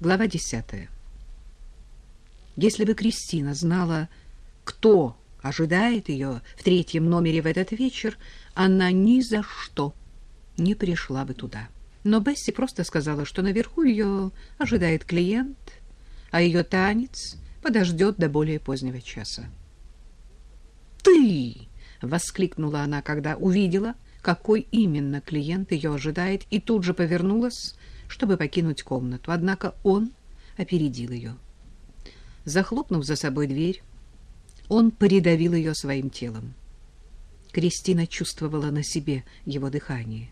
Глава десятая. Если бы Кристина знала, кто ожидает ее в третьем номере в этот вечер, она ни за что не пришла бы туда. Но Бесси просто сказала, что наверху ее ожидает клиент, а ее танец подождет до более позднего часа. «Ты!» — воскликнула она, когда увидела, какой именно клиент ее ожидает, и тут же повернулась, чтобы покинуть комнату. Однако он опередил ее. Захлопнув за собой дверь, он придавил ее своим телом. Кристина чувствовала на себе его дыхание.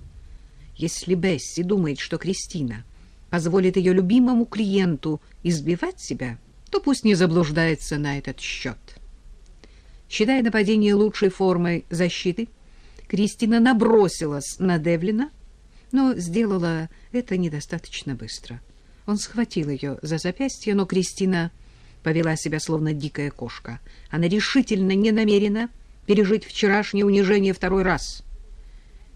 Если Бесси думает, что Кристина позволит ее любимому клиенту избивать себя, то пусть не заблуждается на этот счет. Считая нападение лучшей формой защиты, Кристина набросилась на Девлина, но сделала это недостаточно быстро. Он схватил ее за запястье, но Кристина повела себя словно дикая кошка. Она решительно не намерена пережить вчерашнее унижение второй раз.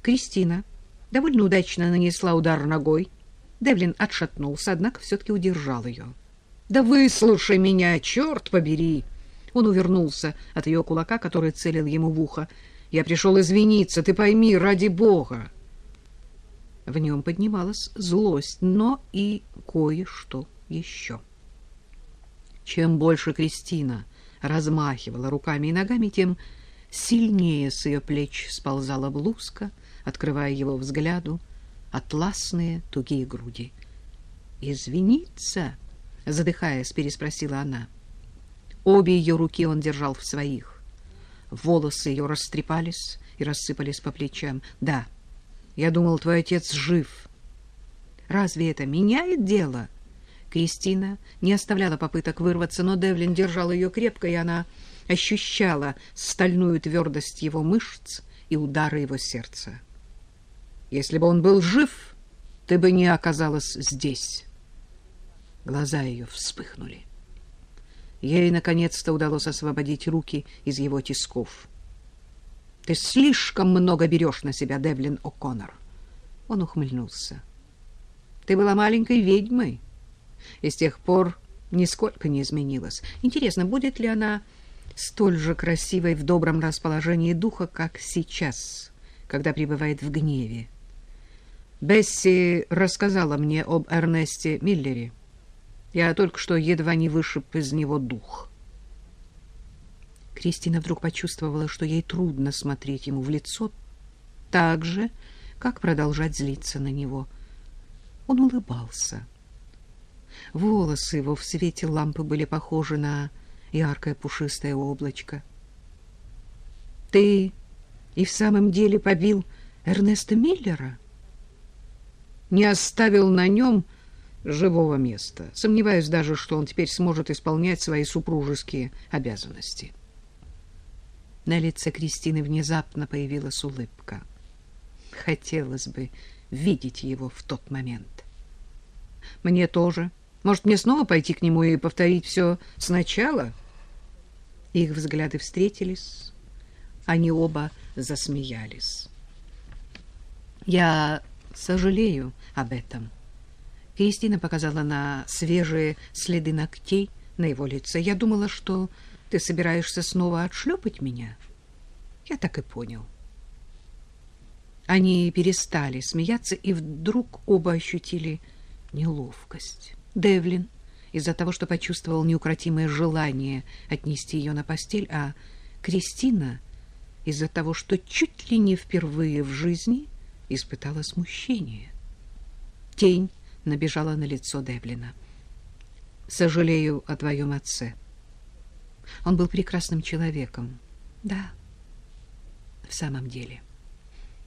Кристина довольно удачно нанесла удар ногой. Девлин отшатнулся, однако все-таки удержал ее. «Да выслушай меня, черт побери!» Он увернулся от ее кулака, который целил ему в ухо. «Я пришел извиниться, ты пойми, ради бога!» В нем поднималась злость, но и кое-что еще. Чем больше Кристина размахивала руками и ногами, тем сильнее с ее плеч сползала блузка, открывая его взгляду атласные тугие груди. «Извиниться?» — задыхаясь, переспросила она. Обе ее руки он держал в своих. Волосы ее растрепались и рассыпались по плечам. «Да, я думал, твой отец жив». «Разве это меняет дело?» Кристина не оставляла попыток вырваться, но Девлин держал ее крепко, и она ощущала стальную твердость его мышц и удары его сердца. Если бы он был жив, ты бы не оказалась здесь. Глаза ее вспыхнули. Ей наконец-то удалось освободить руки из его тисков. Ты слишком много берешь на себя, Девлин О'Коннор. Он ухмыльнулся. Ты была маленькой ведьмой, и с тех пор нисколько не изменилась. Интересно, будет ли она столь же красивой в добром расположении духа, как сейчас, когда пребывает в гневе? Бесси рассказала мне об Эрнесте Миллере. Я только что едва не вышиб из него дух. Кристина вдруг почувствовала, что ей трудно смотреть ему в лицо так же, как продолжать злиться на него. Он улыбался. Волосы его в свете лампы были похожи на яркое пушистое облачко. — Ты и в самом деле побил Эрнеста Миллера? — Не оставил на нем живого места. Сомневаюсь даже, что он теперь сможет исполнять свои супружеские обязанности. На лице Кристины внезапно появилась улыбка. Хотелось бы видеть его в тот момент. — Мне тоже, — может, мне снова пойти к нему и повторить все сначала? Их взгляды встретились. Они оба засмеялись. Я сожалею об этом. Кристина показала на свежие следы ногтей на его лице. Я думала, что ты собираешься снова отшлепать меня. Я так и понял. Они перестали смеяться, и вдруг оба ощутили неловкость. Девлин из-за того, что почувствовал неукротимое желание отнести ее на постель, а Кристина из-за того, что чуть ли не впервые в жизни испытала смущение. Тень набежала на лицо Девлина. «Сожалею о твоем отце. Он был прекрасным человеком. Да, в самом деле.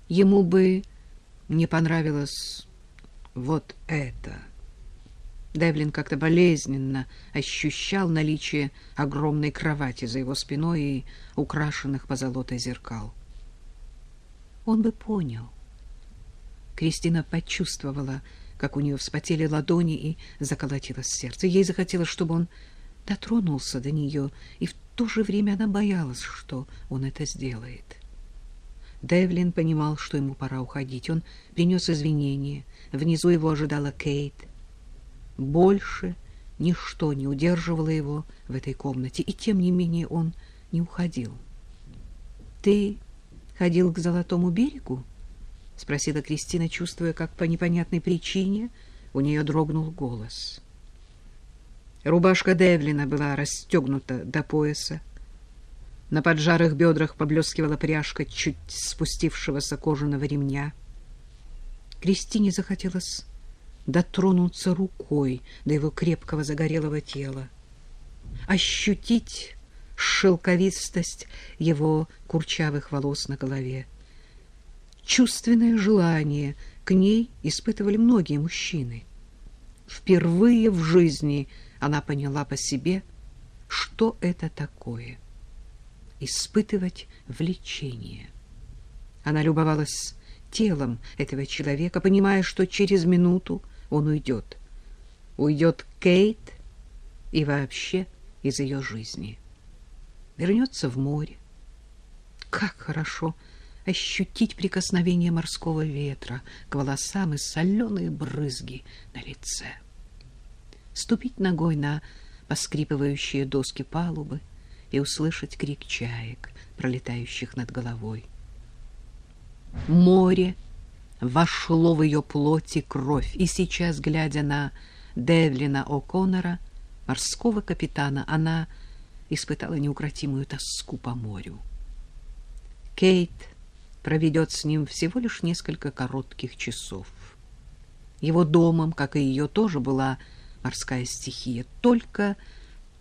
Ему бы не понравилось вот это». Девлин как-то болезненно ощущал наличие огромной кровати за его спиной и украшенных позолотой зеркал. Он бы понял. Кристина почувствовала, как у нее вспотели ладони и заколотилось сердце. Ей захотелось, чтобы он дотронулся до нее, и в то же время она боялась, что он это сделает. Девлин понимал, что ему пора уходить. Он принес извинения. Внизу его ожидала Кейт — Больше ничто не удерживало его в этой комнате, и тем не менее он не уходил. «Ты ходил к Золотому берегу?» — спросила Кристина, чувствуя, как по непонятной причине у нее дрогнул голос. Рубашка Девлина была расстегнута до пояса. На поджарых бедрах поблескивала пряжка чуть спустившегося кожаного ремня. Кристине захотелось дотронуться рукой до его крепкого загорелого тела, ощутить шелковистость его курчавых волос на голове. Чувственное желание к ней испытывали многие мужчины. Впервые в жизни она поняла по себе, что это такое — испытывать влечение. Она любовалась телом этого человека, понимая, что через минуту он уйдет. Уйдет Кейт и вообще из ее жизни. Вернется в море. Как хорошо ощутить прикосновение морского ветра к волосам и соленые брызги на лице. Ступить ногой на поскрипывающие доски палубы и услышать крик чаек, пролетающих над головой. Море вошло в ее плоть и кровь, и сейчас, глядя на Девлина О'Коннора, морского капитана, она испытала неукротимую тоску по морю. Кейт проведет с ним всего лишь несколько коротких часов. Его домом, как и ее, тоже была морская стихия. Только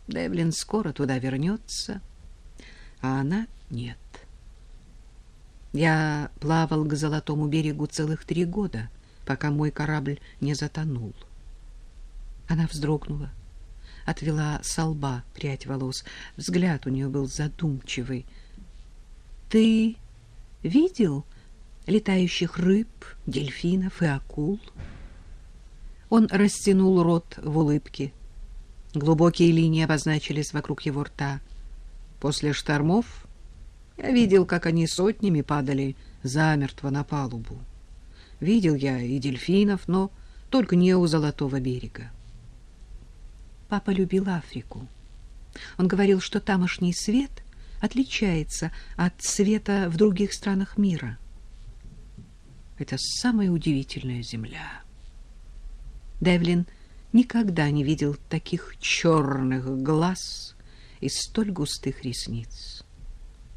Девлин скоро туда вернется, а она нет. Я плавал к Золотому берегу целых три года, пока мой корабль не затонул. Она вздрогнула, отвела со лба прядь волос. Взгляд у нее был задумчивый. — Ты видел летающих рыб, дельфинов и акул? Он растянул рот в улыбке. Глубокие линии обозначились вокруг его рта. После штормов я видел, как они сотнями падали замертво на палубу. Видел я и дельфинов, но только не у Золотого берега. Папа любил Африку. Он говорил, что тамошний свет отличается от света в других странах мира. Это самая удивительная земля. Девлин никогда не видел таких черных глаз и столь густых ресниц.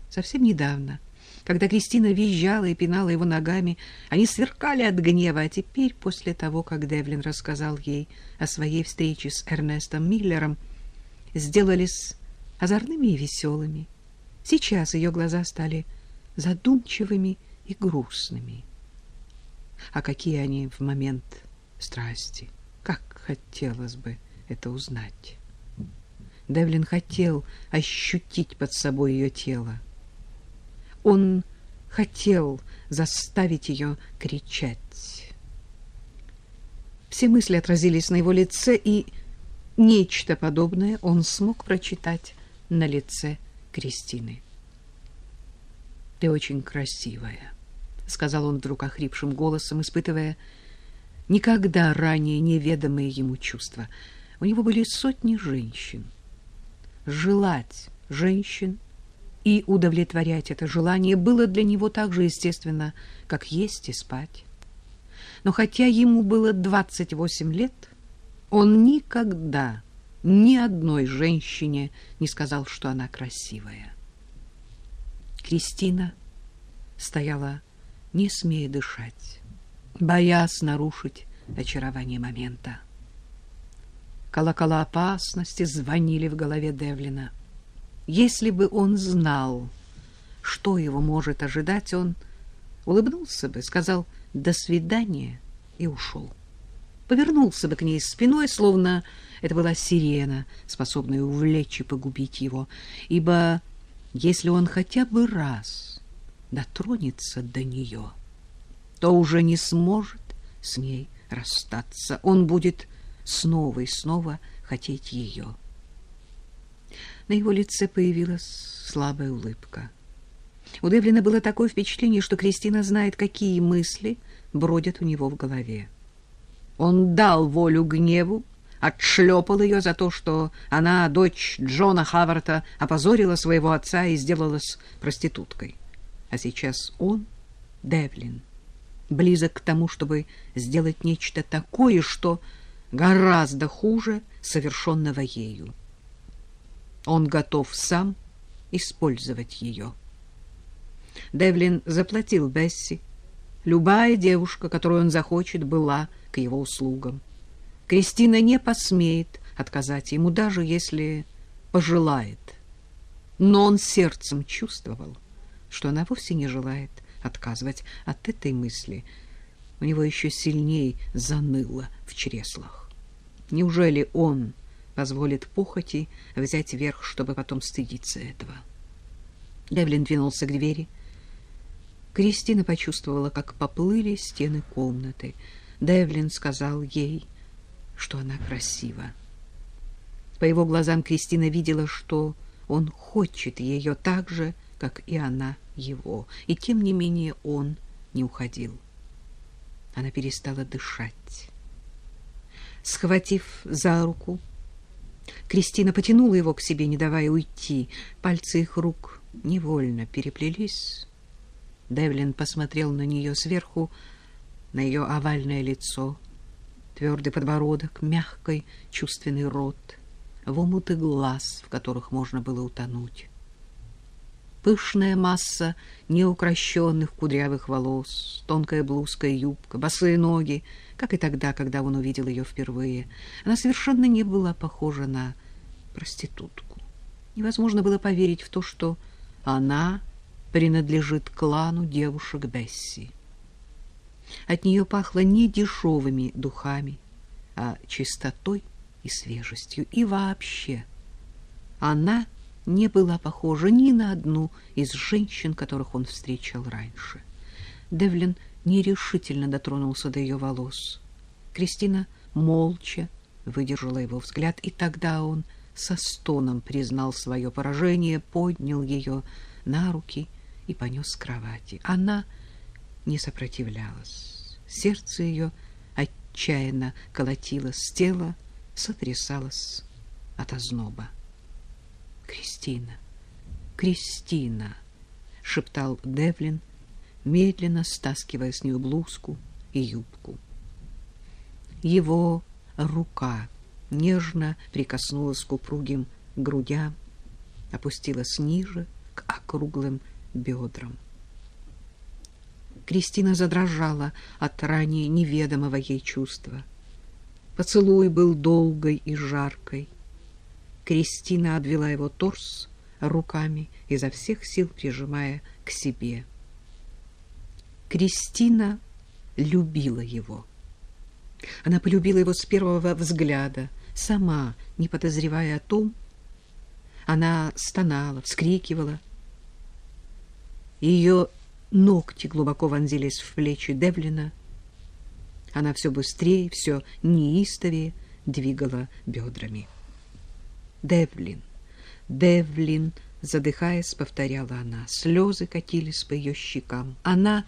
Совсем недавно, когда Кристина визжала и пинала его ногами, они сверкали от гнева, а теперь, после того, как Девлин рассказал ей о своей встрече с Эрнестом Миллером, сделались озорными и веселыми. Сейчас ее глаза стали задумчивыми и грустными. А какие они в момент страсти! Хотелось бы это узнать! Девлин хотел ощутить под собой ее тело. Он хотел заставить ее кричать. Все мысли отразились на его лице, и нечто подобное он смог прочитать на лице Кристины. «Ты очень красивая», — сказал он вдруг охрипшим голосом, испытывая никогда ранее неведомые ему чувства. У него были сотни женщин. Желать женщин и удовлетворять это желание было для него так же естественно, как есть и спать. Но хотя ему было 28 лет, он никогда ни одной женщине не сказал, что она красивая. Кристина стояла, не смея дышать, боясь нарушить очарование момента. Колокола опасности звонили в голове Девлина — если бы он знал, что его может ожидать, он улыбнулся бы, сказал «до свидания» и ушел. Повернулся бы к ней спиной, словно это была сирена, способная увлечь и погубить его, ибо если он хотя бы раз дотронется до нее, то уже не сможет с ней расстаться. Он будет снова и снова хотеть ее. На его лице появилась слабая улыбка. У Девлина было такое впечатление, что Кристина знает, какие мысли бродят у него в голове. Он дал волю гневу, отшлепал ее за то, что она, дочь Джона Хаварта, опозорила своего отца и сделалась проституткой. А сейчас он, Девлин, близок к тому, чтобы сделать нечто такое, что гораздо хуже совершенного ею. Он готов сам использовать ее. Девлин заплатил Бесси. Любая девушка, которую он захочет, была к его услугам. Кристина не посмеет отказать ему, даже если пожелает. Но он сердцем чувствовал, что она вовсе не желает отказывать от этой мысли. У него еще сильнее заныло в чреслах. Неужели он позволит похоти взять верх, чтобы потом стыдиться этого? Девлин двинулся к двери. Кристина почувствовала, как поплыли стены комнаты. Девлин сказал ей что она красива. По его глазам Кристина видела, что он хочет ее так же, как и она его, и тем не менее он не уходил. Она перестала дышать. Схватив за руку, Кристина потянула его к себе, не давая уйти. Пальцы их рук невольно переплелись. Девлин посмотрел на нее сверху, на ее овальное лицо — твердый подбородок, мягкий чувственный рот, в омуты глаз, в которых можно было утонуть. Пышная масса неукрощенных кудрявых волос, тонкая блузка и юбка, босые ноги, как и тогда, когда он увидел ее впервые. Она совершенно не была похожа на проститутку. Невозможно было поверить в то, что она принадлежит клану девушек Бесси. От нее пахло не дешевыми духами, а чистотой и свежестью. И вообще она не была похожа ни на одну из женщин, которых он встречал раньше. Девлин нерешительно дотронулся до ее волос. Кристина молча выдержала его взгляд, и тогда он со стоном признал свое поражение, поднял ее на руки и понес к кровати. Она не сопротивлялась. Сердце ее отчаянно колотилось, тело сотрясалось от озноба. «Кристина! Кристина!» — шептал Девлин, медленно стаскивая с нее блузку и юбку. Его рука нежно прикоснулась к упругим грудям, опустилась ниже, к округлым бедрам. Кристина задрожала от ранее неведомого ей чувства. Поцелуй был долгой и жаркой. Кристина обвела его торс руками, изо всех сил прижимая к себе. Кристина любила его. Она полюбила его с первого взгляда, сама, не подозревая о том. Она стонала, вскрикивала. Ее Ногти глубоко вонзились в плечи Девлина. Она все быстрее, все неистовее двигала бедрами. «Девлин! Девлин!» Задыхаясь, повторяла она. Слезы катились по ее щекам. Она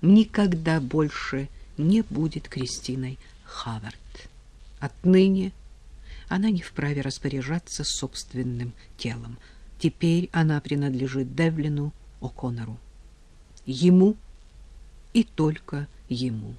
никогда больше не будет Кристиной Хавард. Отныне она не вправе распоряжаться собственным телом. Теперь она принадлежит Девлину О'Коннору ему и только ему.